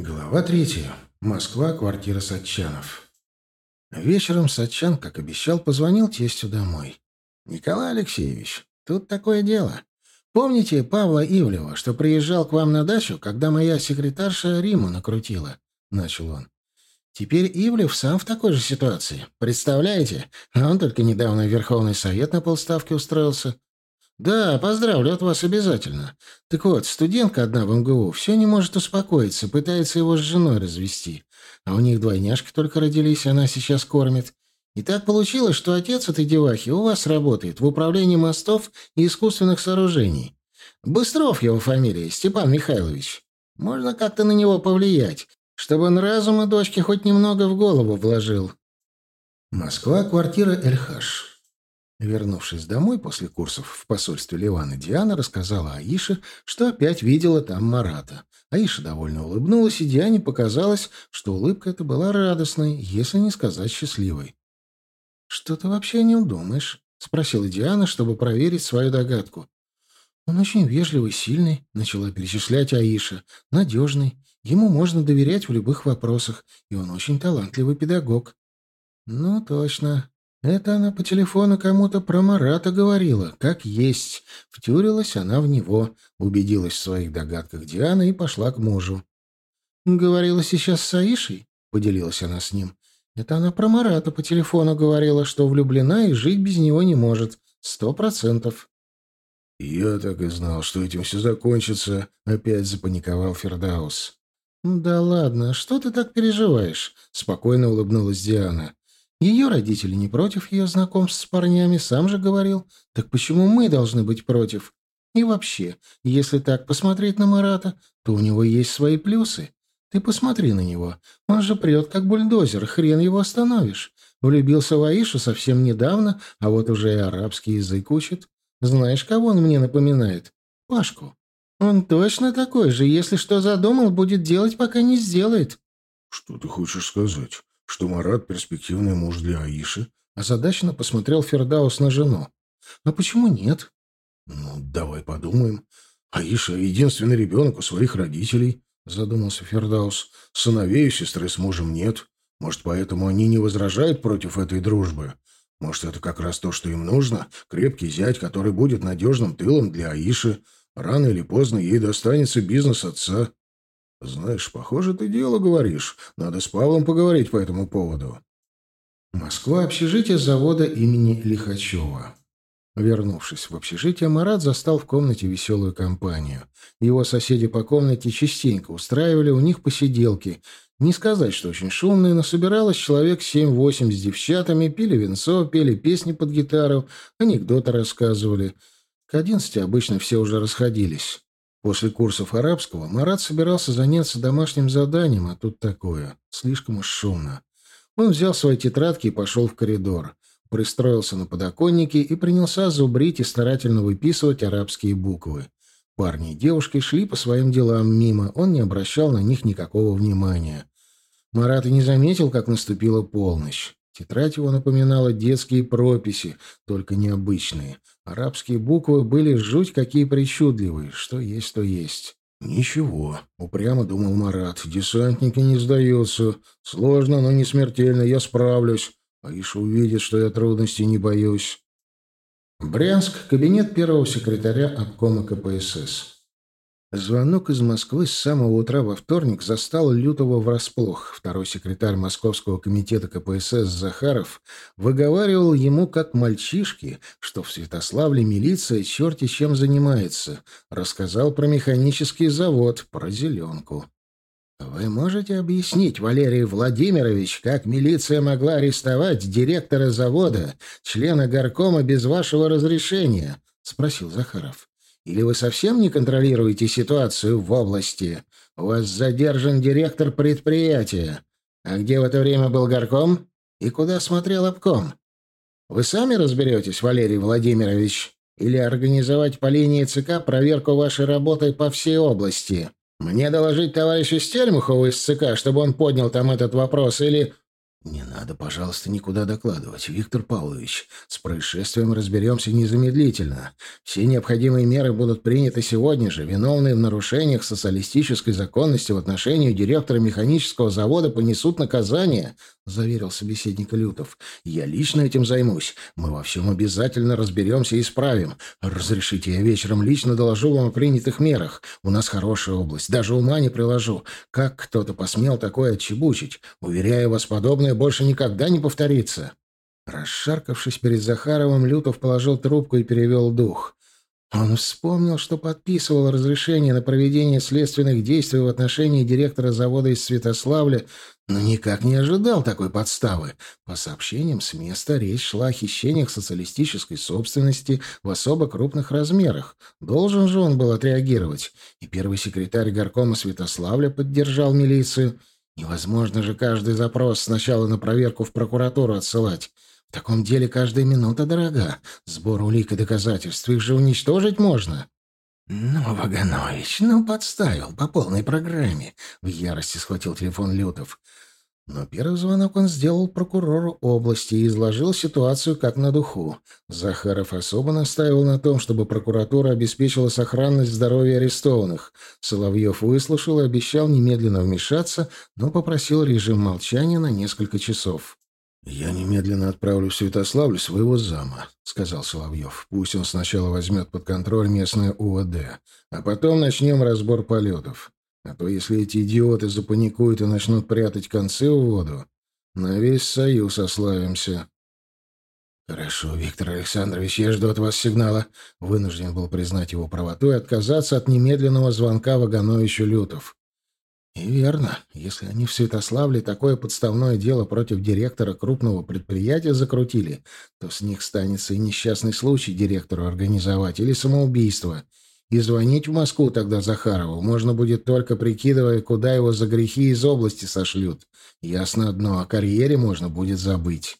Глава третья. Москва, квартира Сатчанов. Вечером Сатчан, как обещал, позвонил тестю домой. «Николай Алексеевич, тут такое дело. Помните Павла Ивлева, что приезжал к вам на дачу, когда моя секретарша Риму накрутила?» — начал он. «Теперь Ивлев сам в такой же ситуации. Представляете? Он только недавно в Верховный Совет на полставки устроился. «Да, поздравлю от вас обязательно. Так вот, студентка одна в МГУ все не может успокоиться, пытается его с женой развести. А у них двойняшки только родились, она сейчас кормит. И так получилось, что отец этой девахи у вас работает в управлении мостов и искусственных сооружений. Быстров его фамилия, Степан Михайлович. Можно как-то на него повлиять, чтобы он разума дочки хоть немного в голову вложил». Москва, квартира Эльхаш. Вернувшись домой после курсов в посольстве Ливана, Диана рассказала Аише, что опять видела там Марата. Аиша довольно улыбнулась, и Диане показалось, что улыбка эта была радостной, если не сказать счастливой. «Что ты вообще о нем думаешь?» — спросила Диана, чтобы проверить свою догадку. «Он очень вежливый, сильный», — начала перечислять Аиша. «Надежный. Ему можно доверять в любых вопросах, и он очень талантливый педагог». «Ну, точно. Это она по телефону кому-то про Марата говорила, как есть. Втюрилась она в него, убедилась в своих догадках Диана и пошла к мужу. «Говорила сейчас с Аишей?» — поделилась она с ним. «Это она про Марата по телефону говорила, что влюблена и жить без него не может. Сто процентов». «Я так и знал, что этим все закончится», — опять запаниковал Фердаус. «Да ладно, что ты так переживаешь?» — спокойно улыбнулась Диана. Ее родители не против ее знакомств с парнями, сам же говорил. Так почему мы должны быть против? И вообще, если так посмотреть на Марата, то у него есть свои плюсы. Ты посмотри на него. Он же прет, как бульдозер, хрен его остановишь. Влюбился в Аишу совсем недавно, а вот уже и арабский язык учит. Знаешь, кого он мне напоминает? Пашку. Он точно такой же, если что задумал, будет делать, пока не сделает. — Что ты хочешь сказать? Что Марат — перспективный муж для Аиши. Озадаченно посмотрел Фердаус на жену. «А почему нет?» «Ну, давай подумаем. Аиша — единственный ребенок у своих родителей», — задумался Фердаус. «Сыновей у сестры с мужем нет. Может, поэтому они не возражают против этой дружбы? Может, это как раз то, что им нужно? Крепкий зять, который будет надежным тылом для Аиши. Рано или поздно ей достанется бизнес отца. «Знаешь, похоже, ты дело говоришь. Надо с Павлом поговорить по этому поводу». Москва, общежитие завода имени Лихачева. Вернувшись в общежитие, Марат застал в комнате веселую компанию. Его соседи по комнате частенько устраивали у них посиделки. Не сказать, что очень шумные, но собиралось человек семь-восемь с девчатами, пили венцо, пели песни под гитару, анекдоты рассказывали. К одиннадцати обычно все уже расходились. После курсов арабского Марат собирался заняться домашним заданием, а тут такое. Слишком уж шумно. Он взял свои тетрадки и пошел в коридор. Пристроился на подоконнике и принялся зубрить и старательно выписывать арабские буквы. Парни и девушки шли по своим делам мимо, он не обращал на них никакого внимания. Марат и не заметил, как наступила полночь. Тетрадь его напоминала детские прописи, только необычные. Арабские буквы были жуть какие причудливые. Что есть, то есть. «Ничего», — упрямо думал Марат. «Десантники не сдаются. Сложно, но не смертельно. Я справлюсь. Аиша увидит, что я трудностей не боюсь». Брянск, кабинет первого секретаря обкома КПСС. Звонок из Москвы с самого утра во вторник застал Лютого врасплох. Второй секретарь Московского комитета КПСС Захаров выговаривал ему, как мальчишке, что в Святославле милиция черти чем занимается. Рассказал про механический завод, про зеленку. «Вы можете объяснить, Валерий Владимирович, как милиция могла арестовать директора завода, члена горкома без вашего разрешения?» — спросил Захаров. Или вы совсем не контролируете ситуацию в области? У вас задержан директор предприятия. А где в это время был горком? И куда смотрел обком? Вы сами разберетесь, Валерий Владимирович? Или организовать по линии ЦК проверку вашей работы по всей области? Мне доложить товарищу Стельмухову из ЦК, чтобы он поднял там этот вопрос, или... «Не надо, пожалуйста, никуда докладывать, Виктор Павлович. С происшествием разберемся незамедлительно. Все необходимые меры будут приняты сегодня же. Виновные в нарушениях социалистической законности в отношении директора механического завода понесут наказание», — заверил собеседник Лютов. «Я лично этим займусь. Мы во всем обязательно разберемся и исправим. Разрешите, я вечером лично доложу вам о принятых мерах. У нас хорошая область. Даже ума не приложу. Как кто-то посмел такое отчебучить? Уверяю вас, подобное больше никогда не повторится. Расшаркавшись перед Захаровым, Лютов положил трубку и перевел дух. Он вспомнил, что подписывал разрешение на проведение следственных действий в отношении директора завода из Святославля, но никак не ожидал такой подставы. По сообщениям с места речь шла о хищениях социалистической собственности в особо крупных размерах. Должен же он был отреагировать. И первый секретарь горкома Святославля поддержал милицию. Невозможно же каждый запрос сначала на проверку в прокуратуру отсылать. В таком деле каждая минута дорога. Сбор улик и доказательств, их же уничтожить можно. «Ну, Ваганович, ну подставил по полной программе», — в ярости схватил телефон Лютов. Но первый звонок он сделал прокурору области и изложил ситуацию как на духу. Захаров особо настаивал на том, чтобы прокуратура обеспечила сохранность здоровья арестованных. Соловьев выслушал и обещал немедленно вмешаться, но попросил режим молчания на несколько часов. «Я немедленно отправлю в Святославль своего зама», — сказал Соловьев. «Пусть он сначала возьмет под контроль местное УВД, а потом начнем разбор полетов. А то если эти идиоты запаникуют и начнут прятать концы в воду, на весь союз ославимся. «Хорошо, Виктор Александрович, я жду от вас сигнала». Вынужден был признать его правоту и отказаться от немедленного звонка Вагановичу Лютов. И верно, если они в Святославле такое подставное дело против директора крупного предприятия закрутили, то с них станется и несчастный случай директору организовать, или самоубийство — и звонить в Москву тогда Захарову можно будет только прикидывая, куда его за грехи из области сошлют. Ясно одно, о карьере можно будет забыть.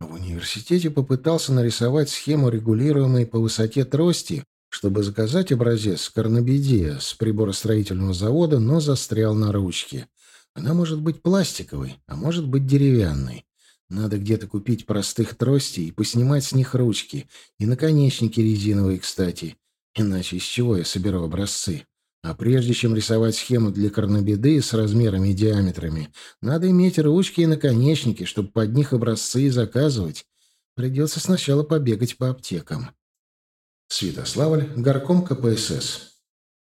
В университете попытался нарисовать схему регулируемой по высоте трости, чтобы заказать образец карнабидия с приборостроительного завода, но застрял на ручке. Она может быть пластиковой, а может быть деревянной. Надо где-то купить простых тростей и поснимать с них ручки. И наконечники резиновые, кстати. Иначе из чего я соберу образцы? А прежде чем рисовать схему для корнобеды с размерами и диаметрами, надо иметь ручки и наконечники, чтобы под них образцы и заказывать. Придется сначала побегать по аптекам. Святославль, горком КПСС.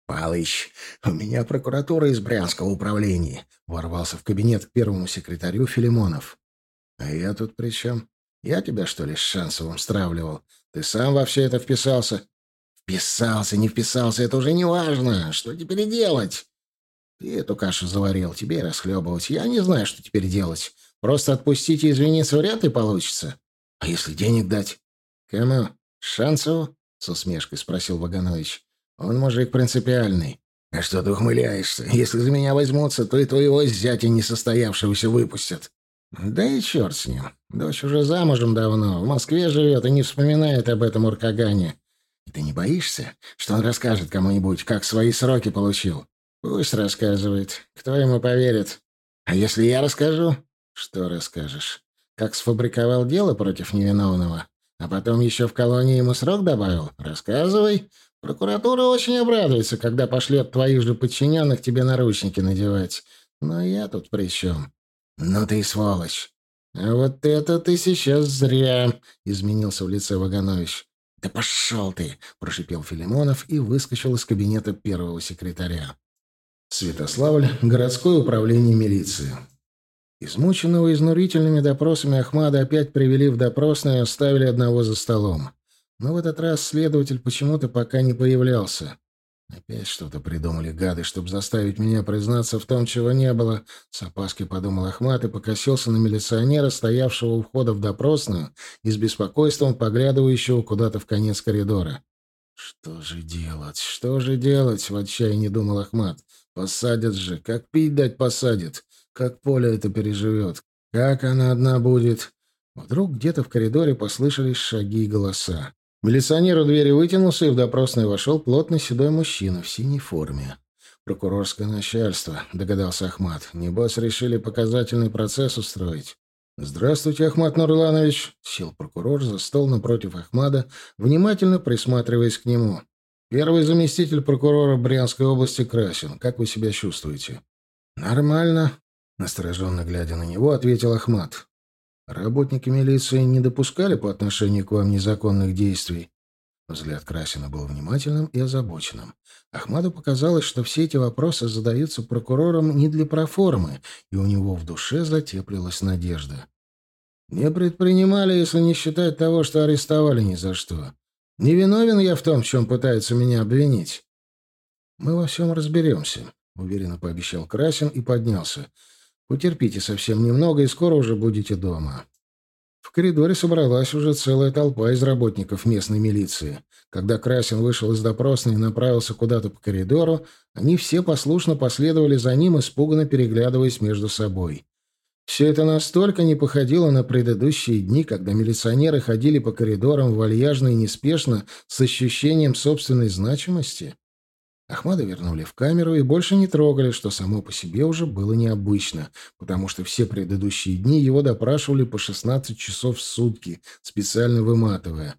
«Палыч, у меня прокуратура из Брянского управления», — ворвался в кабинет к первому секретарю Филимонов. «А я тут при чем? Я тебя, что ли, с Шансовым стравливал? Ты сам во все это вписался?» Вписался, не вписался, это уже не важно. Что теперь делать? Ты эту кашу заварил, тебе расхлебывать. Я не знаю, что теперь делать. Просто отпустить и извиниться вряд ли получится. А если денег дать? Кому? Шансову? С усмешкой спросил Ваганович. Он мужик принципиальный. А что ты ухмыляешься? Если за меня возьмутся, то и твоего зятя несостоявшегося выпустят. Да и черт с ним. Дочь уже замужем давно, в Москве живет и не вспоминает об этом уркагане. И ты не боишься, что он расскажет кому-нибудь, как свои сроки получил? Пусть рассказывает. Кто ему поверит? А если я расскажу? Что расскажешь? Как сфабриковал дело против невиновного? А потом еще в колонии ему срок добавил? Рассказывай. Прокуратура очень обрадуется, когда пошлет твоих же подчиненных тебе наручники надевать. Но я тут при чем? Ну ты сволочь. А вот это ты сейчас зря, — изменился в лице Ваганович. «Да пошел ты!» — прошипел Филимонов и выскочил из кабинета первого секретаря. Святославль, городское управление милиции. Измученного изнурительными допросами Ахмада опять привели в допросную и оставили одного за столом. Но в этот раз следователь почему-то пока не появлялся. Опять что-то придумали гады, чтобы заставить меня признаться в том, чего не было. С опаской подумал Ахмат и покосился на милиционера, стоявшего у входа в допросную и с беспокойством поглядывающего куда-то в конец коридора. «Что же делать? Что же делать?» — в отчаянии думал Ахмат. «Посадят же. Как пить дать посадят? Как поле это переживет? Как она одна будет?» Вдруг где-то в коридоре послышались шаги и голоса. Милиционер у двери вытянулся, и в допросный вошел плотный седой мужчина в синей форме. «Прокурорское начальство», — догадался Ахмат. «Небось, решили показательный процесс устроить». «Здравствуйте, Ахмат Нурланович», — сел прокурор за стол напротив Ахмада, внимательно присматриваясь к нему. «Первый заместитель прокурора Брянской области Красин. Как вы себя чувствуете?» «Нормально», — настороженно глядя на него, ответил Ахмат. «Работники милиции не допускали по отношению к вам незаконных действий?» Взгляд Красина был внимательным и озабоченным. Ахмаду показалось, что все эти вопросы задаются прокурором не для проформы, и у него в душе затеплилась надежда. «Не предпринимали, если не считать того, что арестовали ни за что. Не виновен я в том, в чем пытаются меня обвинить». «Мы во всем разберемся», — уверенно пообещал Красин и поднялся. «Потерпите совсем немного, и скоро уже будете дома». В коридоре собралась уже целая толпа из работников местной милиции. Когда Красин вышел из допросной и направился куда-то по коридору, они все послушно последовали за ним, испуганно переглядываясь между собой. Все это настолько не походило на предыдущие дни, когда милиционеры ходили по коридорам вальяжно и неспешно с ощущением собственной значимости. Ахмада вернули в камеру и больше не трогали, что само по себе уже было необычно, потому что все предыдущие дни его допрашивали по 16 часов в сутки, специально выматывая.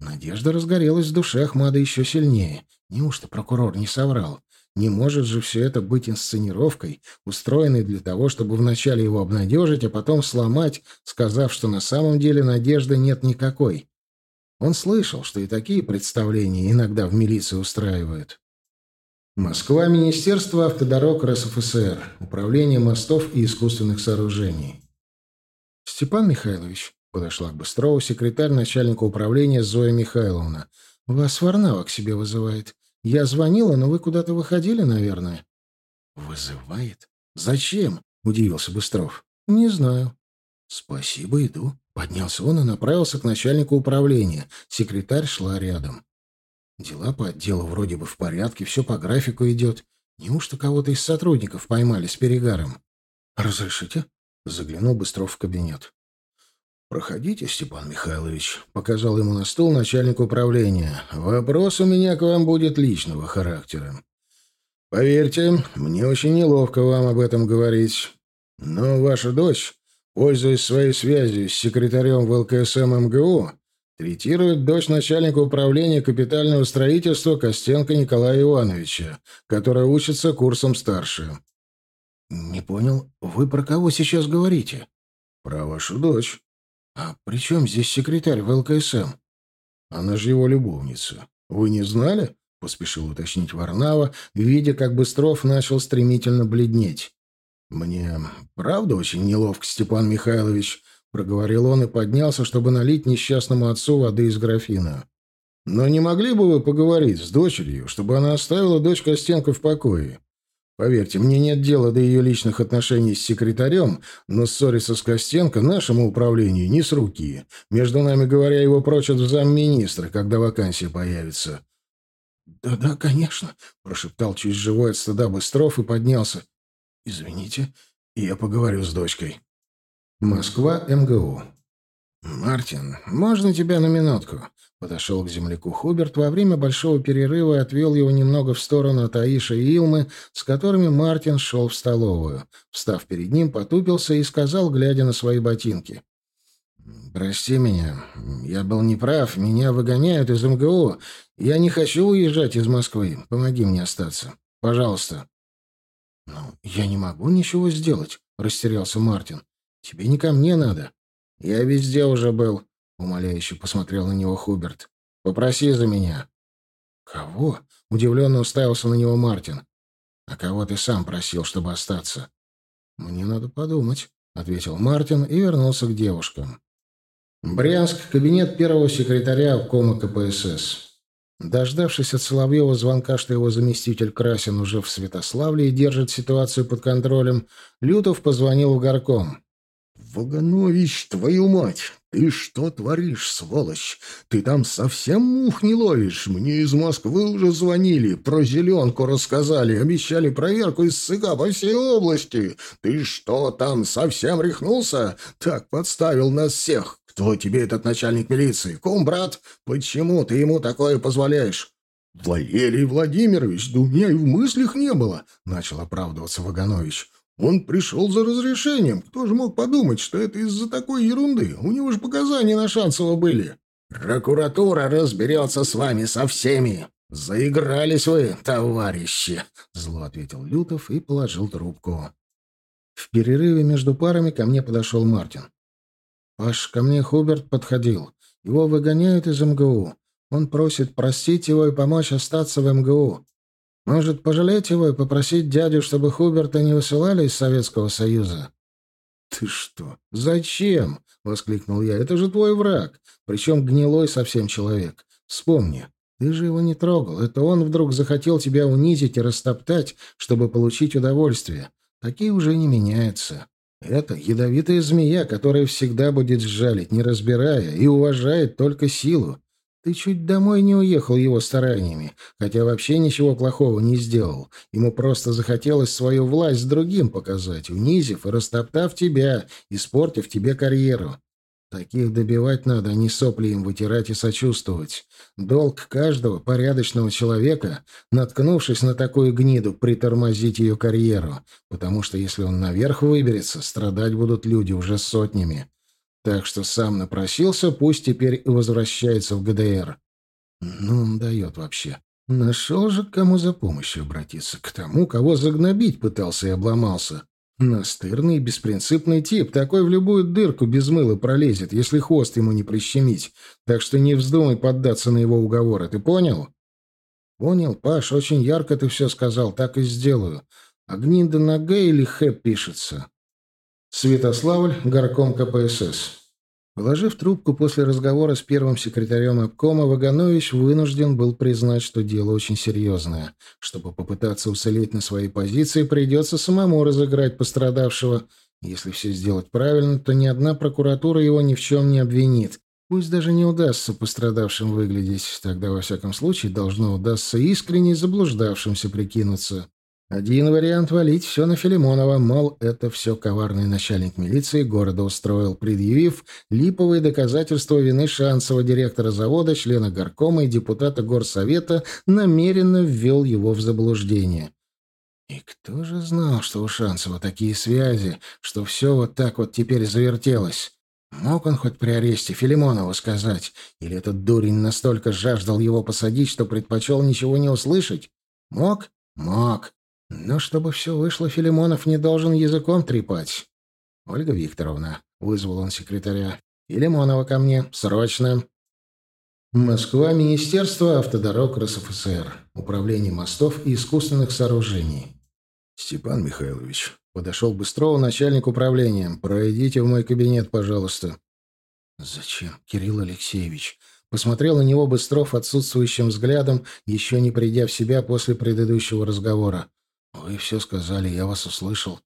Надежда разгорелась в душе Ахмада еще сильнее. Неужто прокурор не соврал? Не может же все это быть инсценировкой, устроенной для того, чтобы вначале его обнадежить, а потом сломать, сказав, что на самом деле надежды нет никакой. Он слышал, что и такие представления иногда в милиции устраивают. Москва, Министерство автодорог РСФСР, Управление мостов и искусственных сооружений. Степан Михайлович, подошла к Быстрову секретарь начальника управления Зоя Михайловна. Вас Варнава к себе вызывает. Я звонила, но вы куда-то выходили, наверное. Вызывает? Зачем? Удивился Быстров. Не знаю. Спасибо, иду. Поднялся он и направился к начальнику управления. Секретарь шла рядом. Дела по отделу вроде бы в порядке, все по графику идет. Неужто кого-то из сотрудников поймали с перегаром? «Разрешите?» — заглянул Быстров в кабинет. «Проходите, Степан Михайлович», — показал ему на стол начальник управления. «Вопрос у меня к вам будет личного характера. Поверьте, мне очень неловко вам об этом говорить. Но ваша дочь, пользуясь своей связью с секретарем в ЛКСМ МГУ, Третирует дочь начальника управления капитального строительства Костенко Николая Ивановича, которая учится курсом старше. «Не понял, вы про кого сейчас говорите?» «Про вашу дочь». «А при чем здесь секретарь в ЛКСМ?» «Она же его любовница. Вы не знали?» — поспешил уточнить Варнава, видя, как Быстров начал стремительно бледнеть. «Мне правда очень неловко, Степан Михайлович», — проговорил он и поднялся, чтобы налить несчастному отцу воды из графина. «Но не могли бы вы поговорить с дочерью, чтобы она оставила дочь Костенко в покое? Поверьте, мне нет дела до ее личных отношений с секретарем, но ссориться с Костенко нашему управлению не с руки. Между нами говоря, его прочат в замминистра, когда вакансия появится». «Да-да, конечно», — прошептал чуть живой от стыда Быстров и поднялся. «Извините, я поговорю с дочкой». Москва, МГУ. «Мартин, можно тебя на минутку?» Подошел к земляку Хуберт во время большого перерыва и отвел его немного в сторону от Аиша и Илмы, с которыми Мартин шел в столовую. Встав перед ним, потупился и сказал, глядя на свои ботинки. «Прости меня. Я был неправ. Меня выгоняют из МГУ. Я не хочу уезжать из Москвы. Помоги мне остаться. Пожалуйста». «Ну, я не могу ничего сделать», — растерялся Мартин. Тебе не ко мне надо. Я везде уже был, умоляюще посмотрел на него Хуберт. Попроси за меня. Кого? Удивленно уставился на него Мартин. А кого ты сам просил, чтобы остаться? Мне надо подумать, ответил Мартин и вернулся к девушкам. Брянск, кабинет первого секретаря обкома КПСС. Дождавшись от Соловьева звонка, что его заместитель Красин уже в Святославле и держит ситуацию под контролем, Лютов позвонил в горком. «Ваганович, твою мать! Ты что творишь, сволочь? Ты там совсем мух не ловишь? Мне из Москвы уже звонили, про зеленку рассказали, обещали проверку из СыГа по всей области. Ты что там, совсем рехнулся? Так подставил нас всех. Кто тебе этот начальник милиции? Кум, брат? Почему ты ему такое позволяешь?» Валерий Владимирович, да у меня и в мыслях не было, начал оправдываться Ваганович. Он пришел за разрешением. Кто же мог подумать, что это из-за такой ерунды? У него же показания на Шанцева были. Прокуратура разберется с вами со всеми. Заигрались вы, товарищи, зло ответил Лютов и положил трубку. В перерыве между парами ко мне подошел Мартин. «Паш, ко мне Хуберт подходил. Его выгоняют из МГУ. Он просит простить его и помочь остаться в МГУ. Может, пожалеть его и попросить дядю, чтобы Хуберта не высылали из Советского Союза?» «Ты что? Зачем?» — воскликнул я. «Это же твой враг, причем гнилой совсем человек. Вспомни, ты же его не трогал. Это он вдруг захотел тебя унизить и растоптать, чтобы получить удовольствие. Такие уже не меняются. Это ядовитая змея, которая всегда будет сжалить, не разбирая, и уважает только силу. Ты чуть домой не уехал его стараниями, хотя вообще ничего плохого не сделал. Ему просто захотелось свою власть другим показать, унизив и растоптав тебя, испортив тебе карьеру. Таких добивать надо, а не сопли им вытирать и сочувствовать. Долг каждого порядочного человека, наткнувшись на такую гниду, притормозить ее карьеру, потому что если он наверх выберется, страдать будут люди уже сотнями. Так что сам напросился, пусть теперь и возвращается в ГДР. Ну, он дает вообще. Нашел же, к кому за помощью обратиться. К тому, кого загнобить пытался и обломался. Настырный и беспринципный тип, такой в любую дырку без мыла пролезет, если хвост ему не прищемить. Так что не вздумай поддаться на его уговоры, ты понял? Понял, Паш, очень ярко ты все сказал, так и сделаю. А гнинда на Г или Х пишется? Святославль, горком КПСС. Положив трубку после разговора с первым секретарем обкома, Ваганович вынужден был признать, что дело очень серьезное. Чтобы попытаться уцелеть на своей позиции, придется самому разыграть пострадавшего. Если все сделать правильно, то ни одна прокуратура его ни в чем не обвинит. Пусть даже не удастся пострадавшим выглядеть, тогда, во всяком случае, должно удастся искренне заблуждавшимся прикинуться. Один вариант — валить все на Филимонова, мол, это все коварный начальник милиции города устроил, предъявив липовые доказательства вины Шансова, директора завода, члена горкома и депутата горсовета, намеренно ввел его в заблуждение. И кто же знал, что у Шансова такие связи, что все вот так вот теперь завертелось? Мог он хоть при аресте Филимонову сказать? Или этот дурень настолько жаждал его посадить, что предпочел ничего не услышать? Мог? Мог. Но чтобы все вышло, Филимонов не должен языком трепать. Ольга Викторовна, вызвал он секретаря. Филимонова ко мне, срочно. Москва, Министерство автодорог РСФСР, Управление мостов и искусственных сооружений. Степан Михайлович, подошел Быстрова начальник управления. Пройдите в мой кабинет, пожалуйста. Зачем, Кирилл Алексеевич? Посмотрел на него Быстров отсутствующим взглядом, еще не придя в себя после предыдущего разговора. «Вы все сказали, я вас услышал».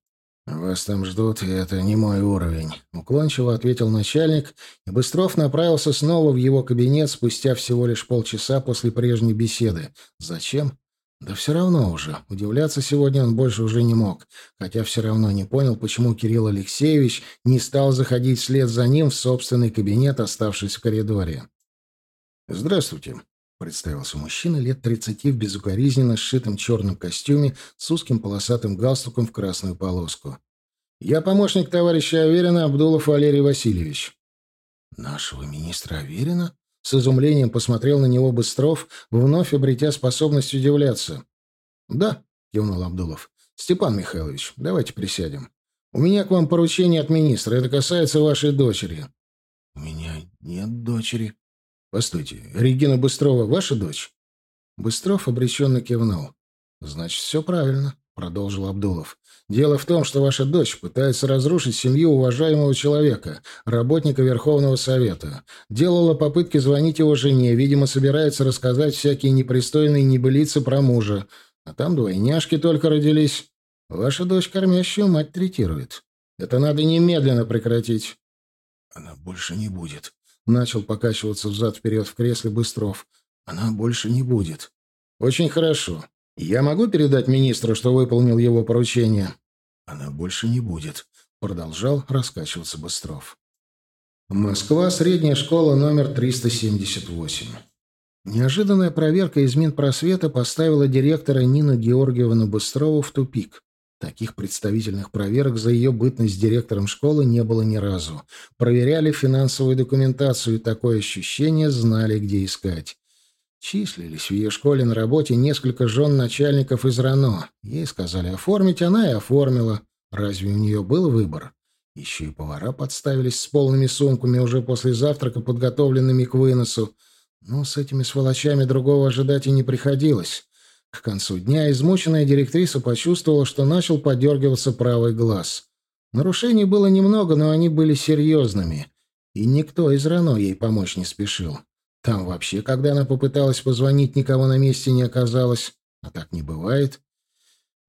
«Вас там ждут, и это не мой уровень», — уклончиво ответил начальник, и Быстров направился снова в его кабинет спустя всего лишь полчаса после прежней беседы. «Зачем?» «Да все равно уже. Удивляться сегодня он больше уже не мог, хотя все равно не понял, почему Кирилл Алексеевич не стал заходить вслед за ним в собственный кабинет, оставшись в коридоре». «Здравствуйте», Представился мужчина лет тридцати в безукоризненно сшитом черном костюме с узким полосатым галстуком в красную полоску. «Я помощник товарища Аверина Абдулов Валерий Васильевич». «Нашего министра Аверина?» С изумлением посмотрел на него Быстров, вновь обретя способность удивляться. «Да», — кивнул Абдулов. «Степан Михайлович, давайте присядем. У меня к вам поручение от министра. Это касается вашей дочери». «У меня нет дочери», «Постойте, Регина Быстрова ваша дочь?» Быстров обреченно кивнул. «Значит, все правильно», — продолжил Абдулов. «Дело в том, что ваша дочь пытается разрушить семью уважаемого человека, работника Верховного Совета. Делала попытки звонить его жене, видимо, собирается рассказать всякие непристойные небылицы про мужа. А там двойняшки только родились. Ваша дочь кормящую мать третирует. Это надо немедленно прекратить». «Она больше не будет», Начал покачиваться взад-вперед в кресле Быстров. Она больше не будет. Очень хорошо. Я могу передать министру, что выполнил его поручение? Она больше не будет. Продолжал раскачиваться Быстров. Москва, средняя школа номер 378. Неожиданная проверка из Минпросвета поставила директора Нину Георгиевну Быстрову в тупик. Таких представительных проверок за ее бытность директором школы не было ни разу. Проверяли финансовую документацию, и такое ощущение знали, где искать. Числились в ее школе на работе несколько жен начальников из РАНО. Ей сказали оформить, она и оформила. Разве у нее был выбор? Еще и повара подставились с полными сумками, уже после завтрака подготовленными к выносу. Но с этими сволочами другого ожидать и не приходилось. К концу дня измученная директриса почувствовала, что начал подергиваться правый глаз. Нарушений было немного, но они были серьезными. И никто из РАНО ей помочь не спешил. Там вообще, когда она попыталась позвонить, никого на месте не оказалось. А так не бывает.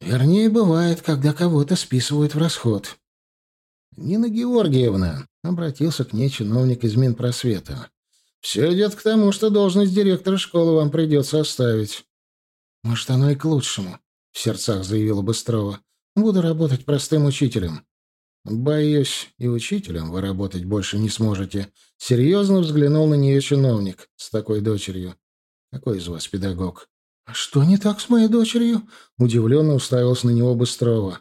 Вернее, бывает, когда кого-то списывают в расход. «Нина Георгиевна», — обратился к ней чиновник из Минпросвета, — «все идет к тому, что должность директора школы вам придется оставить». «Может, оно и к лучшему», — в сердцах заявила Быстрова. «Буду работать простым учителем». «Боюсь, и учителем вы работать больше не сможете», — серьезно взглянул на нее чиновник с такой дочерью. «Какой из вас педагог?» «А что не так с моей дочерью?» — удивленно уставился на него Быстрова.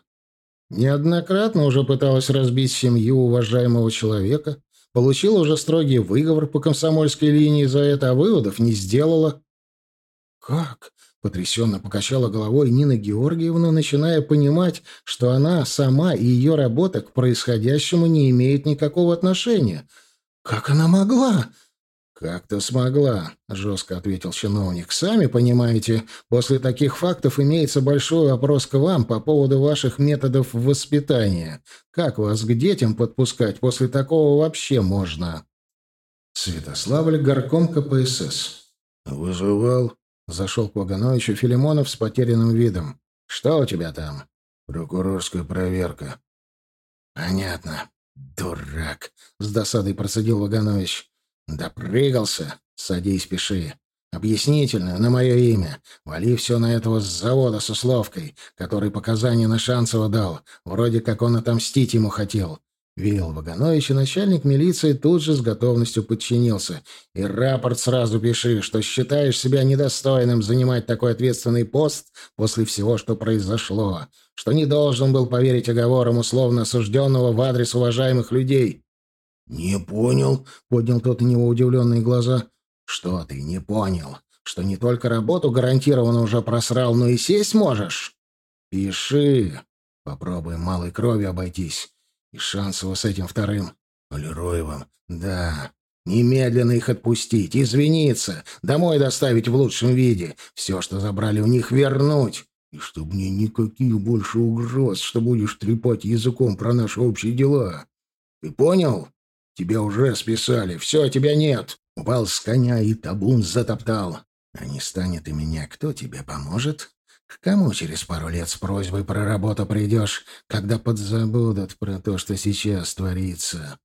Неоднократно уже пыталась разбить семью уважаемого человека, получила уже строгий выговор по комсомольской линии за это, а выводов не сделала. «Как?» — потрясенно покачала головой Нина Георгиевна, начиная понимать, что она сама и ее работа к происходящему не имеют никакого отношения. «Как она могла?» «Как-то смогла», — жестко ответил чиновник. «Сами понимаете, после таких фактов имеется большой вопрос к вам по поводу ваших методов воспитания. Как вас к детям подпускать после такого вообще можно?» Святославль горком КПСС. «Вызывал?» — зашел к Вагановичу Филимонов с потерянным видом. «Что у тебя там?» «Прокурорская проверка». «Понятно. Дурак!» — с досадой процедил Ваганович. «Допрыгался? Садись, пиши. Объяснительно, на мое имя. Вали все на этого с завода с условкой, который показания на Шанцева дал. Вроде как он отомстить ему хотел. Велел Ваганович, и начальник милиции тут же с готовностью подчинился. «И рапорт сразу пиши, что считаешь себя недостойным занимать такой ответственный пост после всего, что произошло, что не должен был поверить оговорам условно осужденного в адрес уважаемых людей, «Не понял», — поднял тот на него удивленные глаза. «Что ты не понял? Что не только работу гарантированно уже просрал, но и сесть можешь?» «Пиши. Попробуем малой кровью обойтись. И Шансова с этим вторым. Лероевым. Да. Немедленно их отпустить, извиниться, домой доставить в лучшем виде, все, что забрали у них, вернуть. И чтобы мне никаких больше угроз, что будешь трепать языком про наши общие дела. Ты понял?» Тебя уже списали. Все, тебя нет. Упал с коня и табун затоптал. А не станет и меня, кто тебе поможет? Кому через пару лет с просьбой про работу придешь, когда подзабудут про то, что сейчас творится?